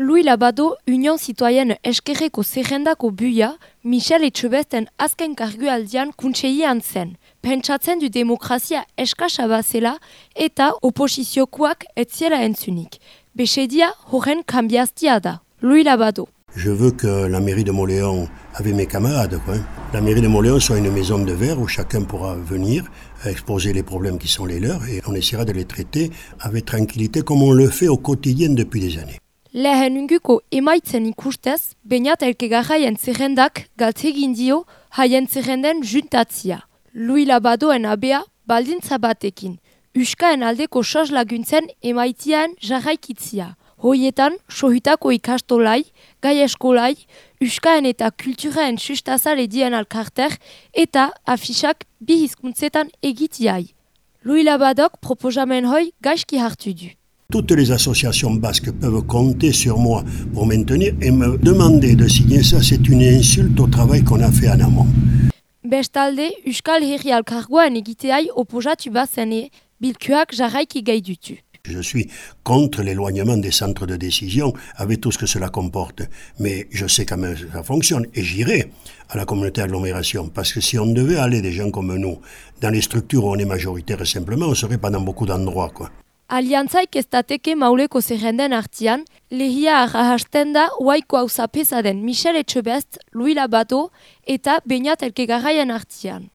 Louis Labado Union Citoyenne eskerreko zerrendako buia Michel Etxebesten azken kargualdian kuntseian zen. Pentsatzen du demokrazia eskasa bazela eta oposiziokoak etziela entzunik. Besedia horren kambiaztia da. Louis Labado. Je veux que la mairie de Montléon, avec mes camarades, quoi, la mairie de Montléon soit une maison de verre où chacun pourra venir exposer les problèmes qui sont les leurs et on essaiera de les traiter avec tranquillité comme on le fait au quotidien depuis des années. Lehen unguko emaitzen ikustez, bainat elkegarraien zerrendak galtzegin dio haien zerrenden juntatzia. Louis Labadoen abea baldintza batekin, uskaen aldeko sos laguntzen emaitian jarraikitzia. Hoietan, sohitako ikastolai, gai eskolai, uskaen eta kulturaen sustazale dien alkarter eta afisak bi hizkuntzetan egitiai. Louis Labadok proposamen hoi gaizki hartu du. Toutes les associations basques peuvent compter sur moi pour maintenir et me demander de signer ça, c'est une insulte au travail qu'on a fait en amont. Bestalde, Euskal Herri Alkargoan egiteai oposatu bazene, bilkuak jarraiki gai dutu. Je suis contre l'éloignement des centres de décision avec tout ce que cela comporte. Mais je sais comment ça fonctionne et j'irai à la communauté agglomération. Parce que si on devait aller des gens comme nous dans les structures où on est majoritaire simplement, on serait pas dans beaucoup d'endroits. quoi. Aliantzaik ez dateke mauleko zerrenden artian, lehia arrahasten da huaiko hau den Michel Etxebest, Louis Labato eta Beñat Elkegarraien artian.